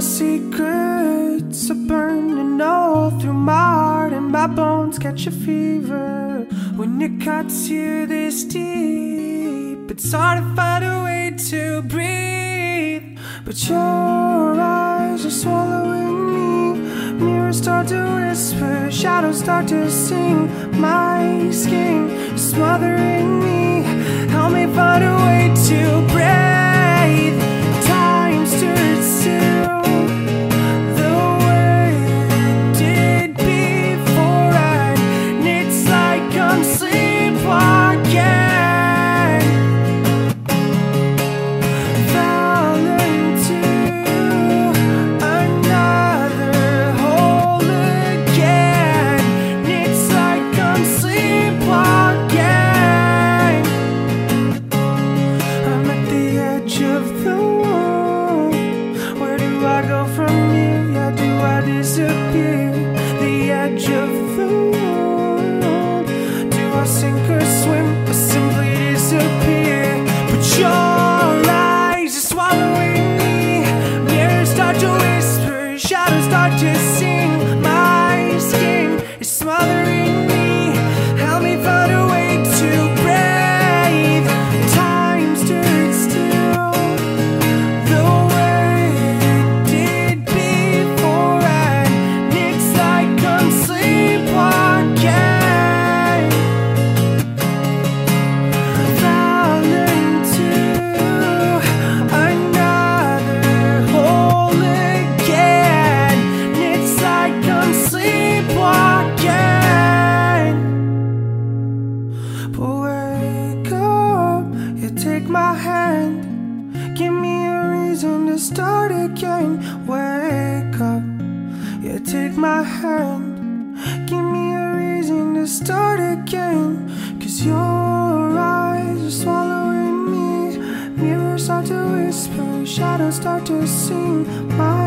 secrets are burning all through my heart, and my bones catch a fever when it cuts you this deep. It's hard to find a way to breathe, but your eyes are swallowing me. Mirrors start to whisper, shadows start to sing. My skin smothering me. Help me find a way to again. Wake up, you take my hand. Give me a reason to start again. Cause your eyes are swallowing me. Mirrors start to whisper, shadows start to sing. My